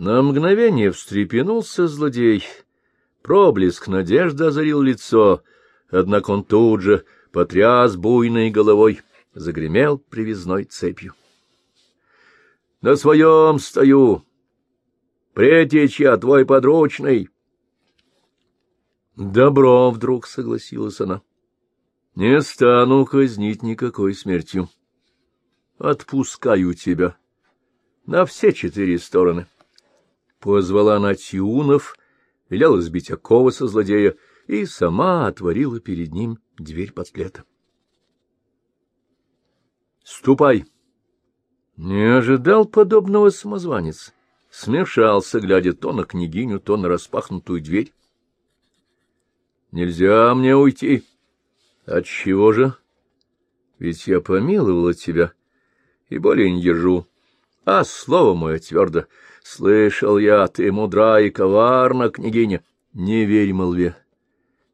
На мгновение встрепенулся злодей. Проблеск надежды озарил лицо, однако он тут же потряс буйной головой, загремел привязной цепью. — На своем стою! Претич я твой подручный! — Добро, — вдруг согласилась она. — Не стану казнить никакой смертью. Отпускаю тебя на все четыре стороны. — Позвала она Тиунов, велела сбить оковы со злодея и сама отворила перед ним дверь подклета. «Ступай!» Не ожидал подобного самозванец. Смешался, глядя то на княгиню, то на распахнутую дверь. «Нельзя мне уйти!» «Отчего же? Ведь я помиловала тебя и более не держу. А слово мое твердо — Слышал я, ты мудра и коварна, княгиня. Не верь молве.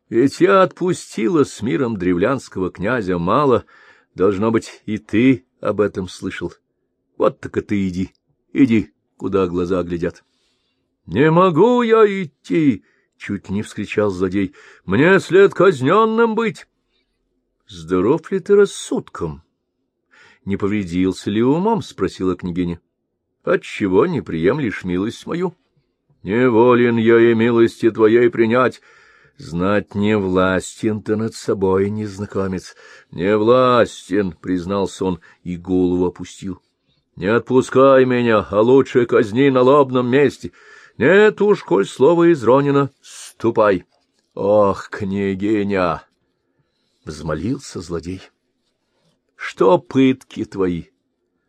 Ведь я отпустила с миром древлянского князя мало. Должно быть, и ты об этом слышал. Вот так и ты иди, иди, куда глаза глядят. — Не могу я идти! — чуть не вскричал злодей. — Мне след казненным быть. — Здоров ли ты рассудком? — Не повредился ли умом? — спросила княгиня. Отчего не приемлешь милость мою? Неволен я и милости твоей принять. Знать не властен ты над собой, незнакомец. Не властен, — признался он и голову опустил. Не отпускай меня, а лучше казни на лобном месте. Нет уж, коль слово изронено, ступай. Ох, княгиня! — взмолился злодей. — Что пытки твои? —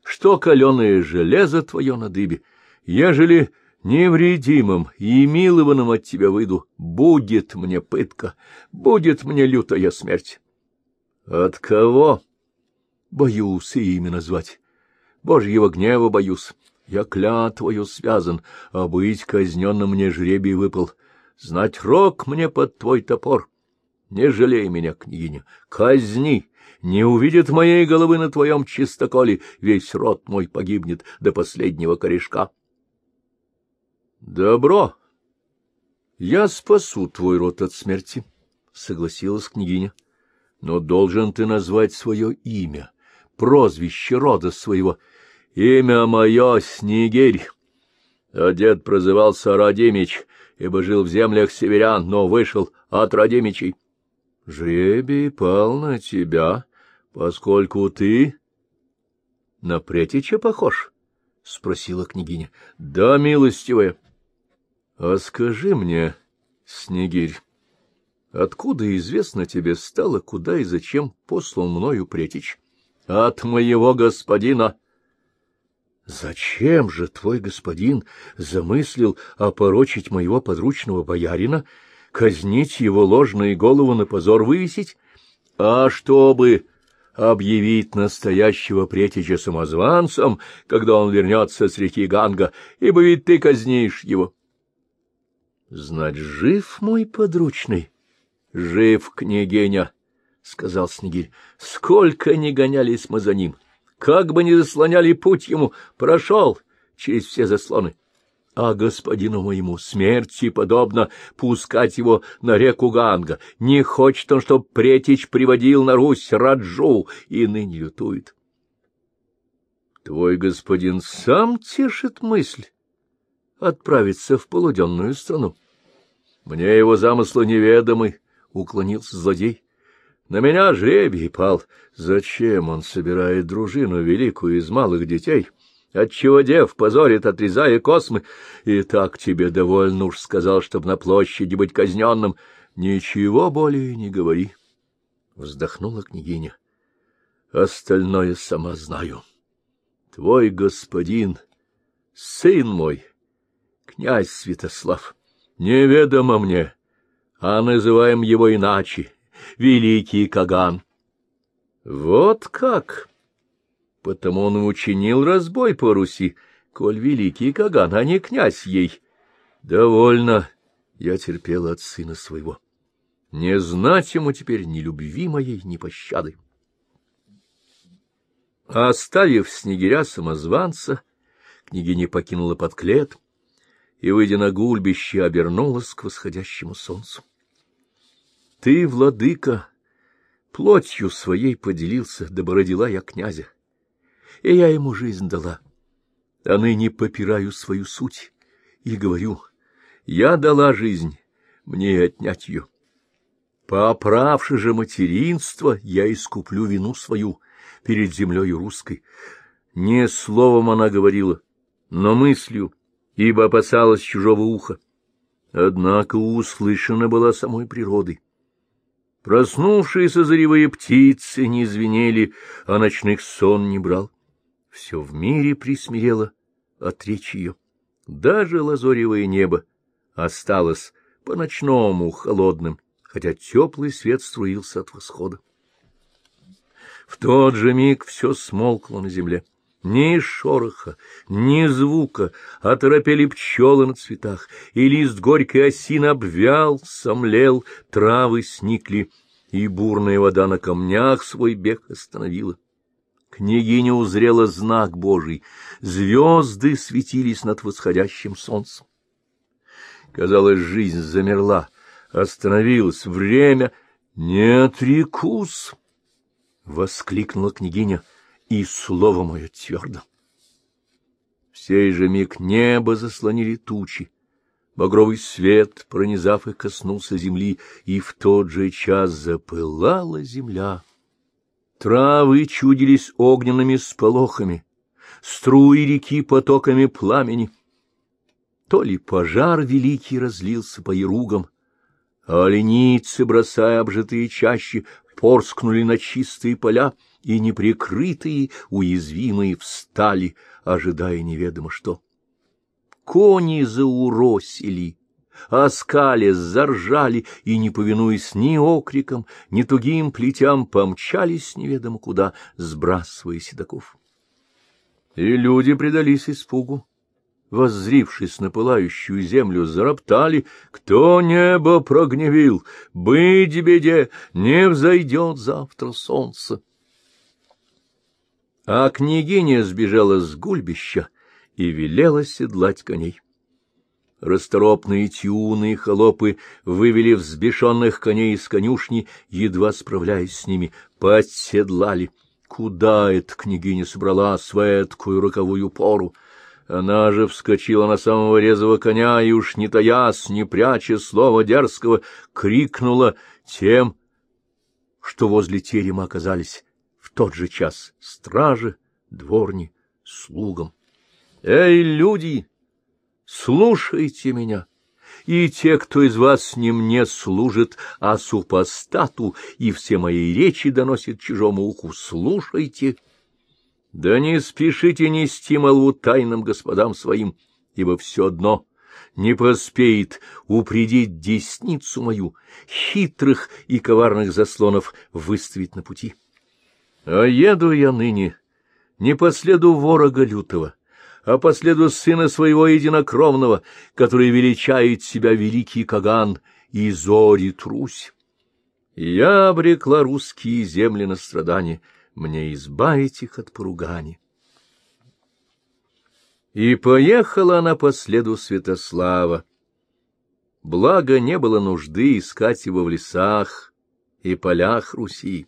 что каленое железо твое на дыбе, ежели невредимым и милованным от тебя выйду, будет мне пытка, будет мне лютая смерть. От кого? Боюсь и имя назвать. Божьего гнева боюсь. Я клятвою связан, а быть казненным мне жребий выпал. Знать рок мне под твой топор. Не жалей меня, княгиня, казни, не увидит моей головы на твоем чистоколе, весь род мой погибнет до последнего корешка. — Добро. Я спасу твой род от смерти, — согласилась княгиня. — Но должен ты назвать свое имя, прозвище рода своего. Имя мое — Снегирь. А дед прозывался Радимич, ибо жил в землях северян, но вышел от Радимичей. — Жребий пал на тебя, поскольку ты на Претича похож? — спросила княгиня. — Да, милостивая. — А скажи мне, Снегирь, откуда известно тебе стало, куда и зачем послал мною Претич? — От моего господина. — Зачем же твой господин замыслил опорочить моего подручного боярина, казнить его ложную голову на позор вывесить? — А чтобы объявить настоящего претича самозванцем, когда он вернется с реки Ганга, ибо ведь ты казнишь его. — Знать, жив мой подручный? — Жив, княгиня, — сказал Снегирь. — Сколько ни гонялись мы за ним, как бы ни заслоняли путь ему, прошел через все заслоны. — а господину моему смерти подобно пускать его на реку Ганга. Не хочет он, чтоб Претич приводил на Русь Раджу, и ныне лютует. Твой господин сам тешит мысль отправиться в полуденную страну. Мне его замыслы неведомы, — уклонился злодей. На меня жребий пал. Зачем он собирает дружину великую из малых детей? — Отчего дев позорит, отрезая космы? И так тебе довольно уж сказал, чтоб на площади быть казненным. Ничего более не говори. Вздохнула княгиня. Остальное сама знаю. Твой господин, сын мой, князь Святослав, неведомо мне, а называем его иначе, великий Каган. Вот как! Потому он учинил разбой по Руси, коль великий Каган, а не князь ей. Довольно я терпела от сына своего. Не знать ему теперь ни любви моей, ни пощады. Оставив снегиря самозванца, княгиня покинула подклет, и, выйдя на гульбище, обернулась к восходящему солнцу. — Ты, владыка, плотью своей поделился, дабы родила я князя, и я ему жизнь дала. А ныне попираю свою суть и говорю, я дала жизнь, мне отнять ее. Поправши же материнство, я искуплю вину свою перед землею русской. Не словом она говорила, но мыслью, ибо опасалась чужого уха. Однако услышана была самой природой. Проснувшиеся заревые птицы не звенели, а ночных сон не брал. Все в мире присмирело от речи ее. Даже лазоревое небо осталось по-ночному холодным, хотя теплый свет струился от восхода. В тот же миг все смолкло на земле. Ни шороха, ни звука, оторопели пчелы на цветах, и лист горькой осин обвял, сомлел, травы сникли, и бурная вода на камнях свой бег остановила. Княгиня узрела знак Божий, звезды светились над восходящим солнцем. Казалось, жизнь замерла, остановилась, время... — Не отрекусь! — воскликнула княгиня, — и слово мое твердо. В сей же миг небо заслонили тучи, багровый свет, пронизав их, коснулся земли, и в тот же час запылала земля. Травы чудились огненными сполохами, струи реки потоками пламени. То ли пожар великий разлился по яругам, а оленицы, бросая обжитые чащи, порскнули на чистые поля, и неприкрытые, уязвимые встали, ожидая неведомо что. Кони зауросили, оскались, заржали и, не повинуясь ни окрикам, ни тугим плетям, помчались неведомо куда, сбрасывая седаков. И люди предались испугу. Воззрившись на пылающую землю, зароптали, кто небо прогневил, быть беде, не взойдет завтра солнце. А княгиня сбежала с гульбища и велела седлать коней. Расторопные тюны и холопы вывели взбешенных коней из конюшни, едва справляясь с ними, подседлали. Куда эта княгиня собрала светкую роковую пору? Она же вскочила на самого резвого коня и уж не таясь, не пряча слова дерзкого, крикнула тем, что возле терема оказались в тот же час стражи, дворни, слугам. «Эй, люди!» Слушайте меня, и те, кто из вас не мне служит, а супостату, и все мои речи доносит чужому уху, слушайте. Да не спешите нести молву тайным господам своим, ибо все одно не поспеет упредить десницу мою, хитрых и коварных заслонов выставить на пути. А еду я ныне не по следу ворога лютого, а по следу сына своего единокровного, который величает себя великий Каган и зорит Русь. Я обрекла русские земли на страдания, мне избавить их от поругания. И поехала она по следу Святослава. Благо не было нужды искать его в лесах и полях Руси,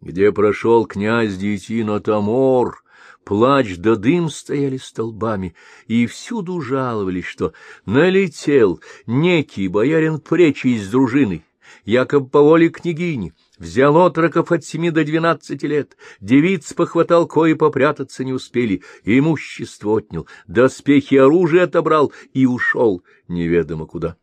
где прошел князь Детина Тамор, Плач да дым стояли столбами, и всюду жаловались, что налетел некий боярин Пречий с дружиной, якобы по воле княгини, взял отроков от семи до двенадцати лет, девиц похватал, кои попрятаться не успели, имущество отнял, доспехи оружие отобрал и ушел неведомо куда.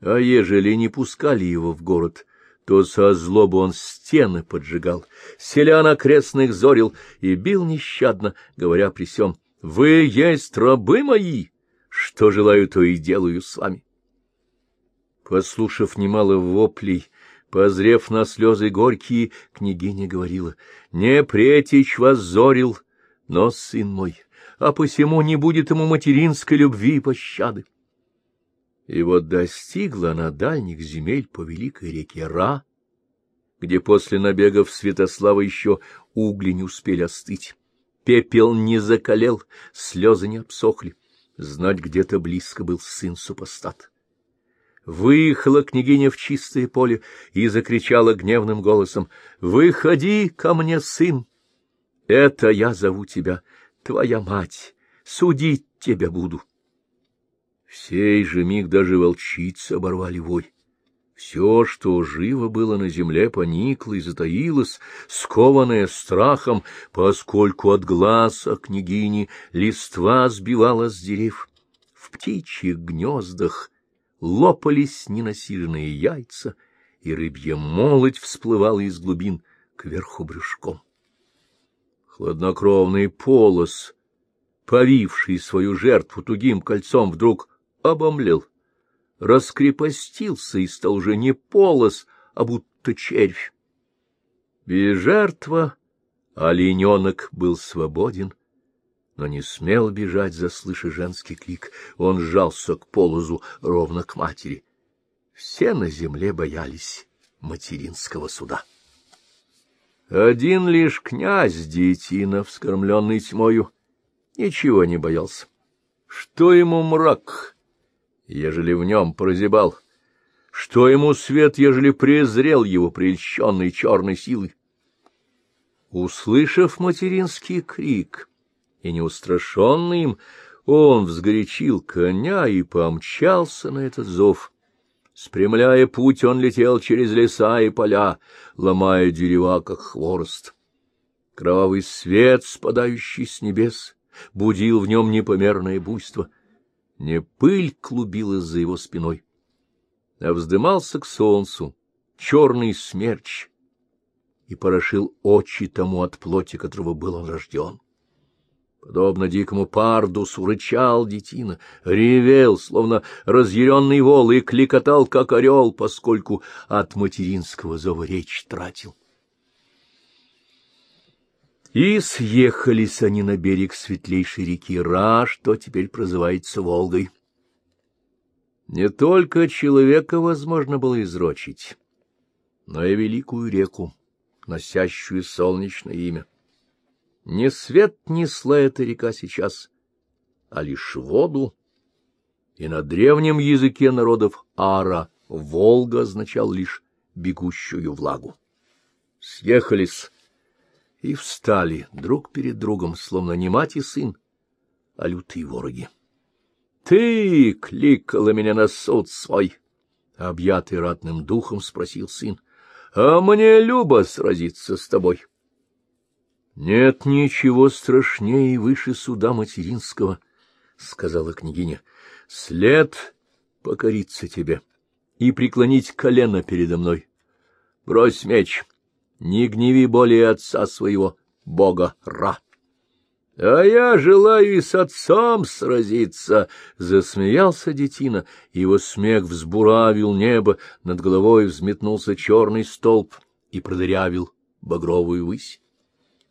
А ежели не пускали его в город, то со злобы он стены поджигал, селян окрестных зорил и бил нещадно, говоря при сём, «Вы есть рабы мои, что желаю, то и делаю с вами». Послушав немало воплей, позрев на слезы горькие, княгиня говорила, «Не претич вас зорил, но, сын мой, а посему не будет ему материнской любви и пощады». И вот достигла она дальних земель по великой реке Ра, где после набегов Святослава еще угли не успели остыть. Пепел не закалел, слезы не обсохли. Знать, где-то близко был сын-супостат. Выехала княгиня в чистое поле и закричала гневным голосом, «Выходи ко мне, сын! Это я зову тебя, твоя мать, судить тебя буду!» В сей же миг даже волчицы оборвали вой. Все, что живо было на земле, поникло и затаилось, скованное страхом, поскольку от глаз о княгини листва сбивалась с дерев. В птичьих гнездах лопались ненасиженные яйца, и рыбья молоть всплывала из глубин кверху брюшком. Хладнокровный полос, повивший свою жертву тугим кольцом, вдруг обомлел, раскрепостился и стал уже не полос, а будто червь. Без жертва олененок был свободен, но не смел бежать, заслыша женский крик. Он сжался к полозу, ровно к матери. Все на земле боялись материнского суда. Один лишь князь Детина, вскормленный тьмою, ничего не боялся. Что ему мрак, ежели в нем прозябал? Что ему свет, ежели презрел его прельщенной черной силой? Услышав материнский крик, и неустрашенный им, он взгорячил коня и помчался на этот зов. Спрямляя путь, он летел через леса и поля, ломая дерева, как хворост. Кровавый свет, спадающий с небес, будил в нем непомерное буйство. Не пыль клубилась за его спиной, а вздымался к солнцу черный смерч и порошил очи тому от плоти, которого был он рожден. Подобно дикому пардусу рычал детина, ревел, словно разъяренный вол, и кликотал, как орел, поскольку от материнского зова речь тратил. И съехались они на берег светлейшей реки Ра, что теперь прозывается Волгой. Не только человека возможно было изрочить, но и великую реку, носящую солнечное имя. Не свет несла эта река сейчас, а лишь воду, и на древнем языке народов Ара Волга означал лишь бегущую влагу. Съехались и встали друг перед другом, словно не мать и сын, а лютые вороги. — Ты кликала меня на суд свой! — объятый ратным духом спросил сын. — А мне любо сразиться с тобой. — нет ничего страшнее и выше суда материнского, — сказала княгиня. — След покориться тебе и преклонить колено передо мной. Брось меч, не гневи более отца своего, бога Ра. — А я желаю и с отцом сразиться, — засмеялся детина. Его смех взбуравил небо, над головой взметнулся черный столб и продырявил багровую высь.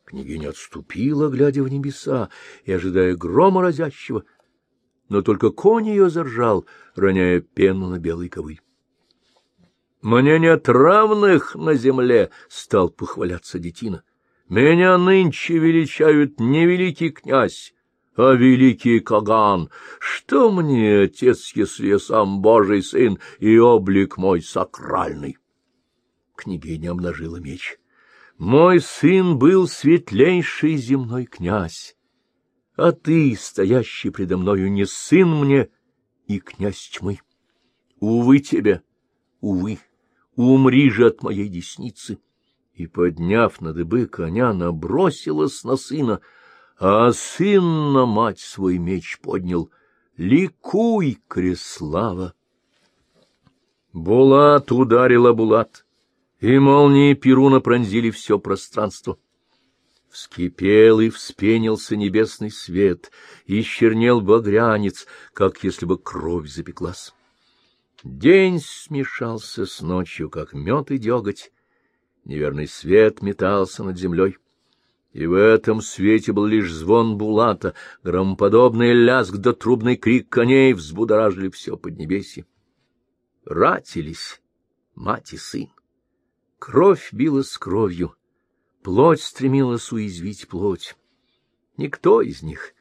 Княгиня отступила, глядя в небеса и ожидая грома разящего, но только конь ее заржал, роняя пену на белый ковыль. — Мне нет равных на земле, — стал похваляться детина. — Меня нынче величают не великий князь, а великий Каган. Что мне, отец, если я сам Божий сын и облик мой сакральный? Княгиня обнажила меч. Мой сын был светлейший земной князь, а ты, стоящий предо мною, не сын мне и князь тьмы. Увы тебе, увы, умри же от моей десницы. И, подняв на дыбы коня, набросилась на сына, а сын на мать свой меч поднял. Ликуй, Креслава! Булат ударила Булат и молнии Перуна пронзили все пространство. Вскипел и вспенился небесный свет, и чернел багрянец, как если бы кровь запеклась. День смешался с ночью, как мед и деготь. Неверный свет метался над землей. И в этом свете был лишь звон булата, громоподобный лязг да трубный крик коней взбудоражили все поднебесье. Ратились мать и сын. Кровь билась с кровью, плоть стремилась уязвить плоть. Никто из них,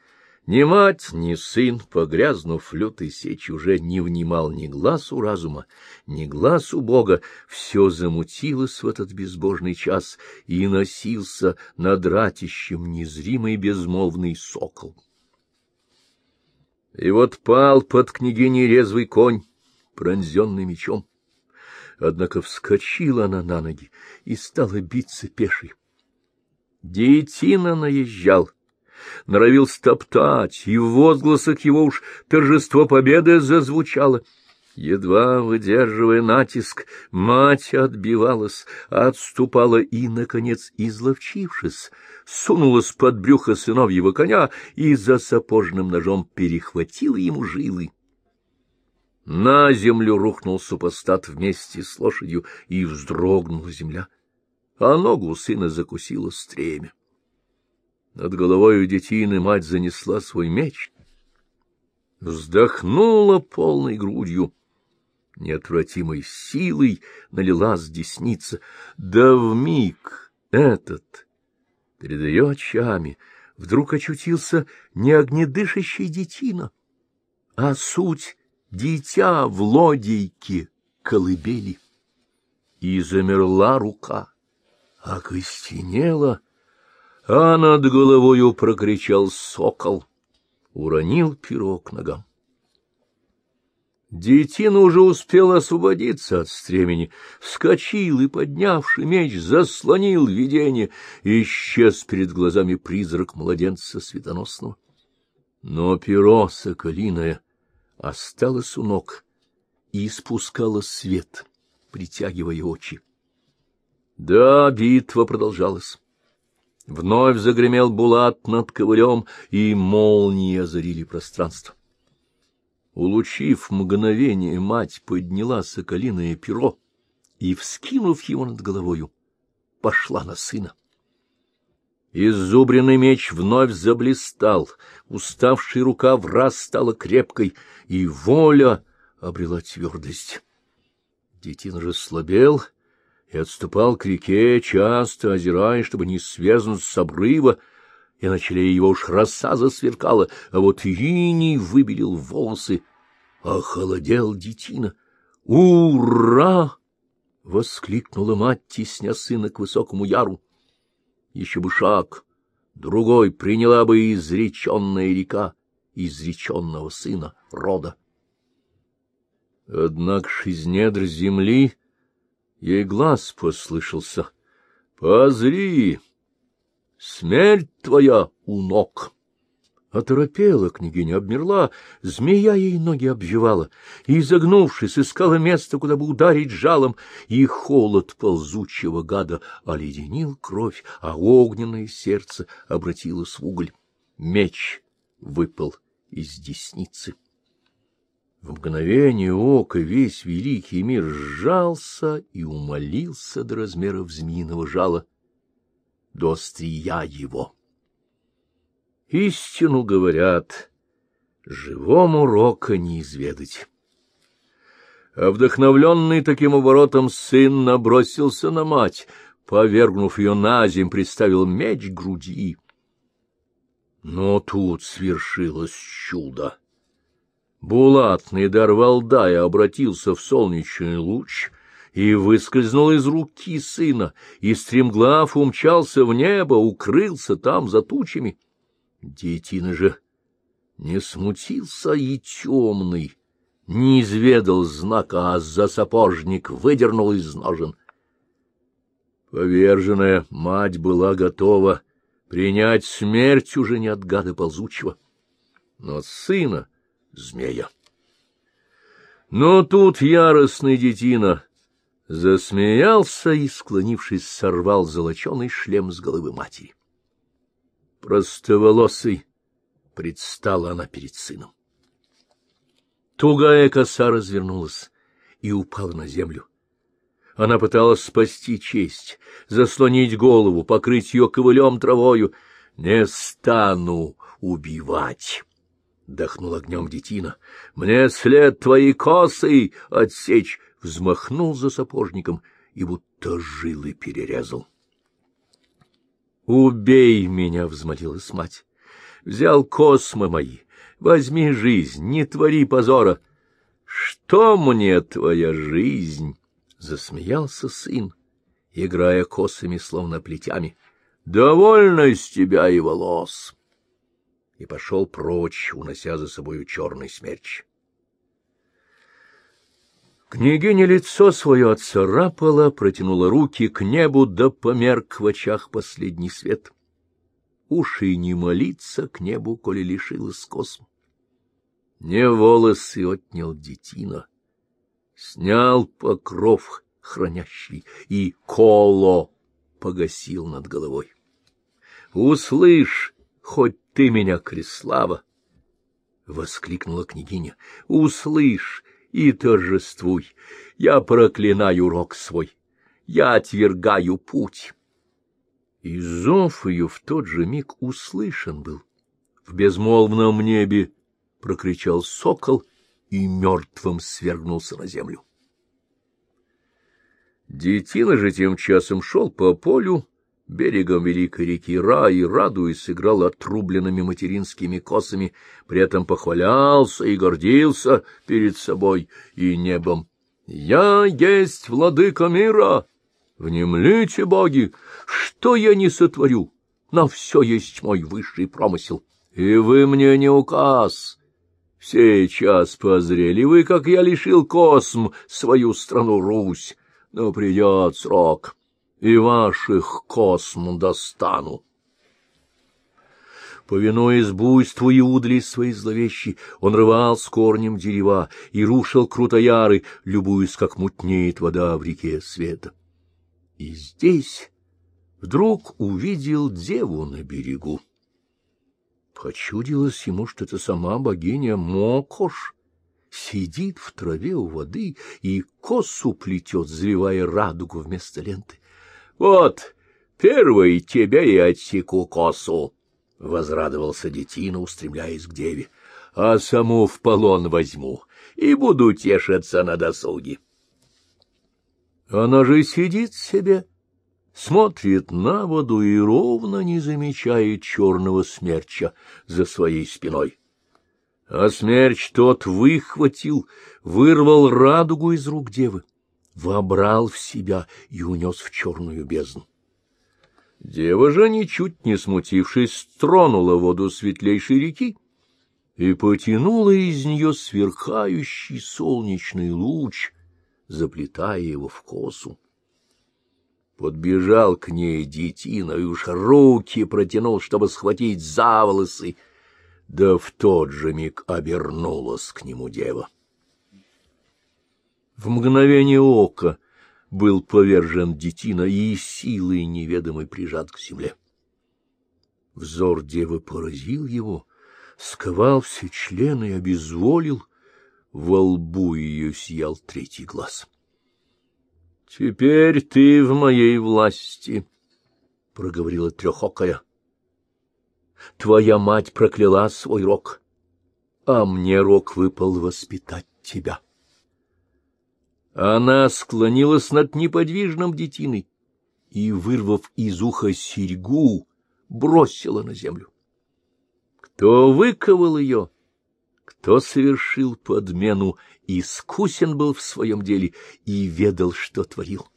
Ни мать, ни сын, погрязнув лютой сечи, уже не внимал ни глазу разума, ни глазу Бога. Все замутилось в этот безбожный час, и носился над ратищем незримый безмолвный сокол. И вот пал под княгиней резвый конь, пронзенный мечом. Однако вскочила она на ноги и стала биться пешей. Деятина наезжал — норовил стоптать, и в возгласах его уж торжество победы зазвучало. Едва выдерживая натиск, мать отбивалась, отступала и, наконец, изловчившись, сунулась под брюхо сыновьего коня и за сапожным ножом перехватила ему жилы. На землю рухнул супостат вместе с лошадью, и вздрогнула земля, а ногу сына закусила стремя. Над головой у детины мать занесла свой меч, вздохнула полной грудью, неотвратимой силой налилась десница, да вмиг этот перед ее очами вдруг очутился не огнедышащий детина, а суть дитя в лодейке колыбели. И замерла рука, окостенела — а над головою прокричал сокол, уронил перо к ногам. Детина уже успел освободиться от стремени, вскочил и, поднявший меч, заслонил видение, и исчез перед глазами призрак младенца светоносного. Но перо соколиное осталось у ног и испускало свет, притягивая очи. Да, битва продолжалась. Вновь загремел булат над ковылем, и молнии озарили пространство. Улучив мгновение, мать подняла соколиное перо и, вскинув его над головою, пошла на сына. Иззубренный меч вновь заблистал, уставшая рука враз стала крепкой, и воля обрела твердость. Детина же слабел — и отступал к реке, часто озираясь, чтобы не связан с обрыва, и на челе его уж роса засверкала, а вот иней выбелил волосы. Охолодел детина. «Ура!» — воскликнула мать, тесня сына к высокому яру. Еще бы шаг, другой приняла бы изреченная река изреченного сына рода. Однако ж из недр земли Ей глаз послышался. — Позри! Смерть твоя у ног! Оторопела княгиня, обмерла, змея ей ноги обвивала, и, изогнувшись, искала место, куда бы ударить жалом, и холод ползучего гада оледенил кровь, а огненное сердце обратилось в уголь. Меч выпал из десницы. В мгновение ока весь великий мир сжался и умолился до размеров змеиного жала, до острия его. Истину говорят, живому рока не изведать. А вдохновленный таким оборотом сын набросился на мать, повергнув ее на земь, приставил меч к груди. Но тут свершилось чудо. Булатный дар Валдая обратился в солнечный луч и выскользнул из руки сына, и стремглав умчался в небо, укрылся там за тучами. Детина же не смутился и темный, не изведал знака, а за сапожник выдернул из ножен. Поверженная мать была готова принять смерть уже не от гада ползучего, но сына — змея. Но тут яростный детина засмеялся и, склонившись, сорвал золоченый шлем с головы матери. Простоволосый предстала она перед сыном. Тугая коса развернулась и упала на землю. Она пыталась спасти честь, заслонить голову, покрыть ее ковылем травою. «Не стану убивать!» — дохнул огнем детина. — Мне след твои косы отсечь! — взмахнул за сапожником и будто жилы перерезал. — Убей меня! — взмолилась мать. — Взял космы мои, возьми жизнь, не твори позора. Что мне твоя жизнь? — засмеялся сын, играя косами, словно плетями. — Довольно с тебя и волос! И пошел прочь, унося за собою черный смерч. Княгиня лицо свое отцарапала, протянула руки к небу, да померк в очах последний свет. Уши не молиться к небу, коли лишилась косм. Не волосы отнял детина, снял покров хранящий и коло погасил над головой. Услышь, хоть ты меня, Креслава! — воскликнула княгиня. — Услышь, и торжествуй. Я проклинаю рок свой, я отвергаю путь. И зов ее в тот же миг услышан был. В безмолвном небе прокричал сокол и мертвым свергнулся на землю. Детина же тем часом шел по полю, берегом великой реки Ра и, радуясь, играл отрубленными материнскими косами, при этом похвалялся и гордился перед собой и небом. «Я есть владыка мира! Внемлите, боги! Что я не сотворю? На все есть мой высший промысел, и вы мне не указ!» Сейчас позрели вы, как я лишил косм свою страну Русь, но придет срок, и ваших косм достану. Повинуясь буйству Иудли своей зловещей, он рвал с корнем дерева и рушил крутояры, любуясь, как мутнеет вода в реке света. И здесь вдруг увидел деву на берегу. Почудилось ему, что это сама богиня Мокош сидит в траве у воды и косу плетет, завивая радугу вместо ленты. — Вот, первый тебе и отсеку косу! — возрадовался детина, устремляясь к деве. — А саму в полон возьму и буду тешиться на досуге. Она же сидит себе, смотрит на воду и ровно не замечает черного смерча за своей спиной. А смерч тот выхватил, вырвал радугу из рук девы вобрал в себя и унес в черную бездну. Дева же, ничуть не смутившись, тронула воду светлейшей реки и потянула из нее сверкающий солнечный луч, заплетая его в косу. Подбежал к ней детина и уж руки протянул, чтобы схватить за волосы, да в тот же миг обернулась к нему дева в мгновение ока был повержен детина и силой неведомой прижат к земле. Взор девы поразил его, сковал все члены и обезволил, во лбу ее сиял третий глаз. — Теперь ты в моей власти, — проговорила трехокая. — Твоя мать прокляла свой рок, а мне рок выпал воспитать тебя. — она склонилась над неподвижным детиной и, вырвав из уха серьгу, бросила на землю. Кто выковал ее, кто совершил подмену, искусен был в своем деле и ведал, что творил.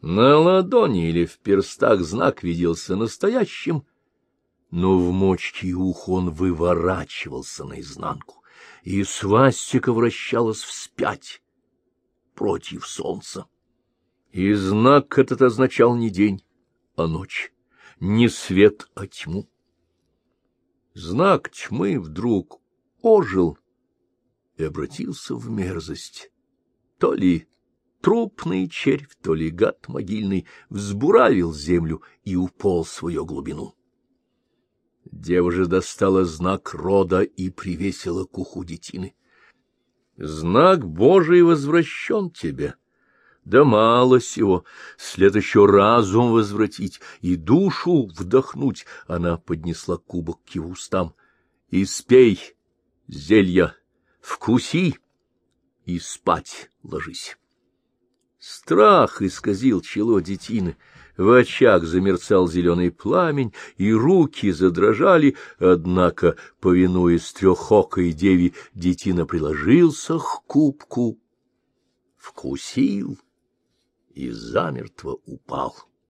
На ладони или в перстах знак виделся настоящим, но в мочке и ухо он выворачивался наизнанку, и свастика вращалась вспять против солнца. И знак этот означал не день, а ночь, не свет, а тьму. Знак тьмы вдруг ожил и обратился в мерзость. То ли трупный червь, то ли гад могильный взбуравил землю и упал в свою глубину. Дева же достала знак рода и привесила к уху детины. Знак Божий возвращен тебе. Да мало сего, след еще разум возвратить и душу вдохнуть. Она поднесла кубок к его устам. И спей, зелья, вкуси и спать ложись. Страх исказил чело детины, в очаг замерцал зеленый пламень, и руки задрожали, однако, повинуясь трехокой деве, детина приложился к кубку, вкусил и замертво упал.